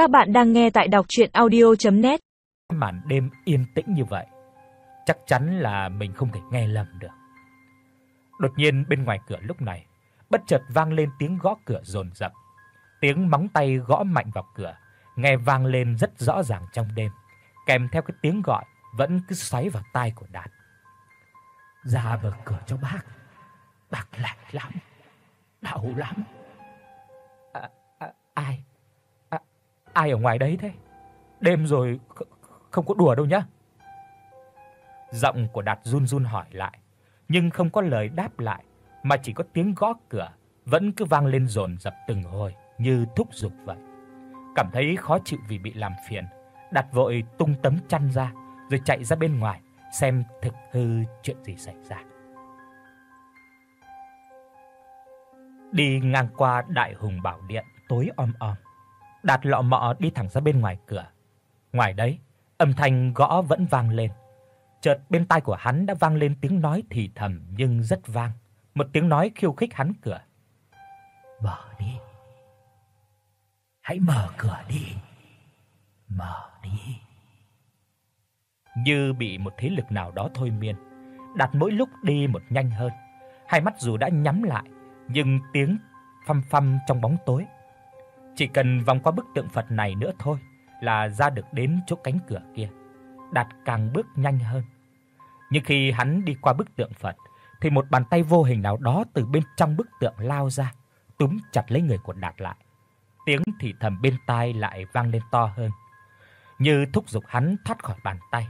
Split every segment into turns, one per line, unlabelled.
Các bạn đang nghe tại đọc audio net
Màn đêm yên tĩnh như vậy, chắc chắn là mình không thể nghe lầm được. Đột nhiên bên ngoài cửa lúc này, bất chợt vang lên tiếng gõ cửa dồn dập. Tiếng móng tay gõ mạnh vào cửa, nghe vang lên rất rõ ràng trong đêm, kèm theo cái tiếng gọi vẫn cứ xoáy vào tai của Đạt.
Ra mở cửa cho bác. Bác lạnh lắm, đau lắm.
Ai ở ngoài đấy thế? Đêm rồi không có đùa đâu nhá. Giọng của Đạt run run hỏi lại, nhưng không có lời đáp lại mà chỉ có tiếng gõ cửa vẫn cứ vang lên dồn dập từng hồi như thúc giục vậy. Cảm thấy khó chịu vì bị làm phiền, Đạt vội tung tấm chăn ra rồi chạy ra bên ngoài xem thực hư chuyện gì xảy ra. Đi ngang qua Đại Hùng Bảo Điện tối om om, Đạt lọ mọ đi thẳng ra bên ngoài cửa. Ngoài đấy, âm thanh gõ vẫn vang lên. Chợt bên tai của hắn đã vang lên tiếng nói thì thầm nhưng rất vang, một tiếng nói khiêu khích hắn cửa.
"Mở đi. Hãy mở cửa đi. Mở đi."
Như bị một thế lực nào đó thôi miên, Đạt mỗi lúc đi một nhanh hơn. Hai mắt dù đã nhắm lại, nhưng tiếng phăm phăm trong bóng tối. Chỉ cần vòng qua bức tượng Phật này nữa thôi là ra được đến chỗ cánh cửa kia. Đạt càng bước nhanh hơn. Nhưng khi hắn đi qua bức tượng Phật thì một bàn tay vô hình nào đó từ bên trong bức tượng lao ra, túm chặt lấy người của Đạt lại. Tiếng thì thầm bên tai lại vang lên to hơn, như thúc giục hắn thoát khỏi bàn tay.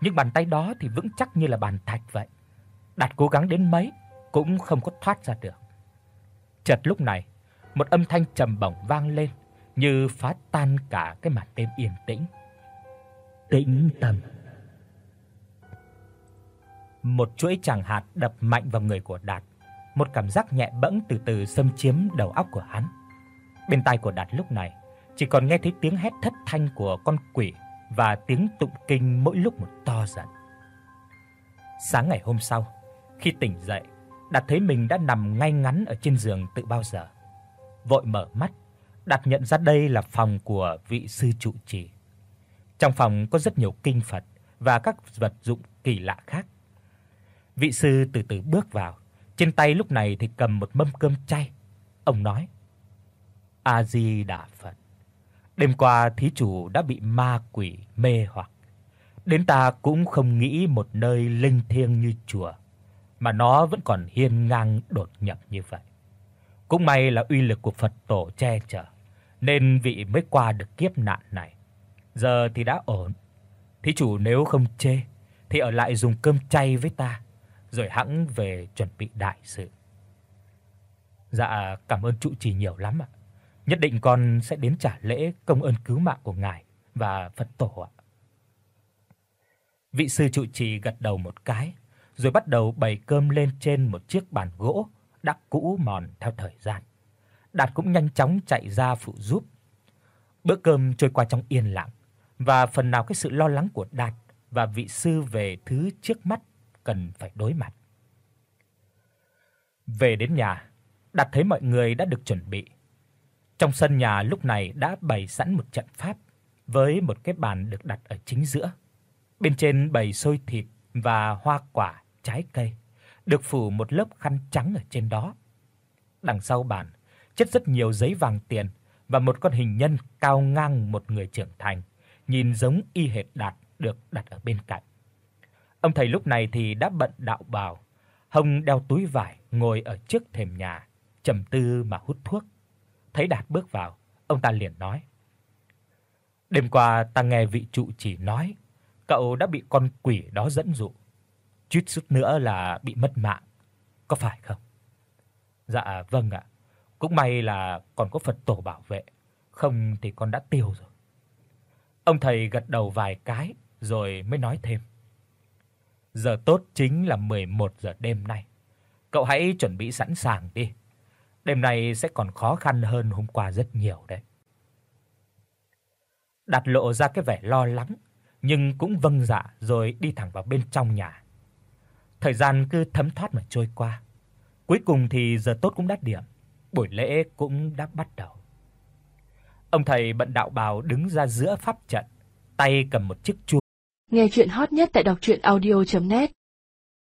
Nhưng bàn tay đó thì vững chắc như là bàn thạch vậy. Đạt cố gắng đến mấy cũng không có thoát ra được. Chợt lúc này, một âm thanh trầm bổng vang lên, như phá tan cả cái màn đêm yên tĩnh.
Tĩnh tâm.
Một chuỗi chàng hạt đập mạnh vào người của Đạt, một cảm giác nhẹ bẫng từ từ xâm chiếm đầu óc của hắn. Bên tai của Đạt lúc này chỉ còn nghe thấy tiếng hét thất thanh của con quỷ và tiếng tụng kinh mỗi lúc một to dần. Sáng ngày hôm sau, khi tỉnh dậy, Đạt thấy mình đã nằm ngay ngắn ở trên giường từ bao giờ. Vội mở mắt, đặt nhận ra đây là phòng của vị sư trụ trì. Trong phòng có rất nhiều kinh Phật và các vật dụng kỳ lạ khác. Vị sư từ từ bước vào, trên tay lúc này thì cầm một mâm cơm chay. Ông nói: A Di Đà Phật. Đêm qua thí chủ đã bị ma quỷ mê hoặc. Đến ta cũng không nghĩ một nơi linh thiêng như chùa mà nó vẫn còn hiên ngang đột nhập như vậy. Cũng may là uy lực của Phật tổ che chở, nên vị mới qua được kiếp nạn này. Giờ thì đã ổn. Thí chủ nếu không chê thì ở lại dùng cơm chay với ta, rồi hẵng về chuẩn bị đại sự. Dạ, cảm ơn trụ trì nhiều lắm ạ. Nhất định con sẽ đến trả lễ công ơn cứu mạng của ngài và Phật tổ ạ. Vị sư trụ trì gật đầu một cái, rồi bắt đầu bày cơm lên trên một chiếc bàn gỗ đã cũ mòn theo thời gian. Đạt cũng nhanh chóng chạy ra phụ giúp. Bữa cơm trôi qua trong yên lặng và phần nào cái sự lo lắng của Đạt và vị sư về thứ trước mắt cần phải đối mặt. Về đến nhà, Đạt thấy mọi người đã được chuẩn bị. Trong sân nhà lúc này đã bày sẵn một trận pháp với một cái bàn được đặt ở chính giữa. Bên trên bày xôi thịt và hoa quả, trái cây, được phủ một lớp khăn trắng ở trên đó. Đằng sau bàn chất rất nhiều giấy vàng tiền và một con hình nhân cao ngang một người trưởng thành, nhìn giống y hệt Đạt được đặt ở bên cạnh. Ông thầy lúc này thì đã bận đạo bào, hồng đeo túi vải, ngồi ở trước thềm nhà, trầm tư mà hút thuốc. Thấy Đạt bước vào, ông ta liền nói: "Đêm qua ta nghe vị trụ chỉ nói, cậu đã bị con quỷ đó dẫn dụ, chút chút nữa là bị mất mạng, có phải không?" "Dạ vâng ạ. Cũng may là còn có Phật tổ bảo vệ, không thì con đã tiêu rồi." Ông thầy gật đầu vài cái rồi mới nói thêm: "Giờ tốt chính là 11 giờ đêm nay. Cậu hãy chuẩn bị sẵn sàng đi. Đêm nay sẽ còn khó khăn hơn hôm qua rất nhiều đấy." Đặt lộ ra cái vẻ lo lắng, nhưng cũng vâng dạ rồi đi thẳng vào bên trong nhà. Thời gian cứ thấm thoát mà trôi qua. Cuối cùng thì giờ tốt cũng đã điểm, buổi lễ cũng đã bắt đầu. Ông thầy bận đạo bào đứng ra giữa pháp trận, tay cầm một chiếc chuông.
Nghe truyện hot nhất tại doctruyenaudio.net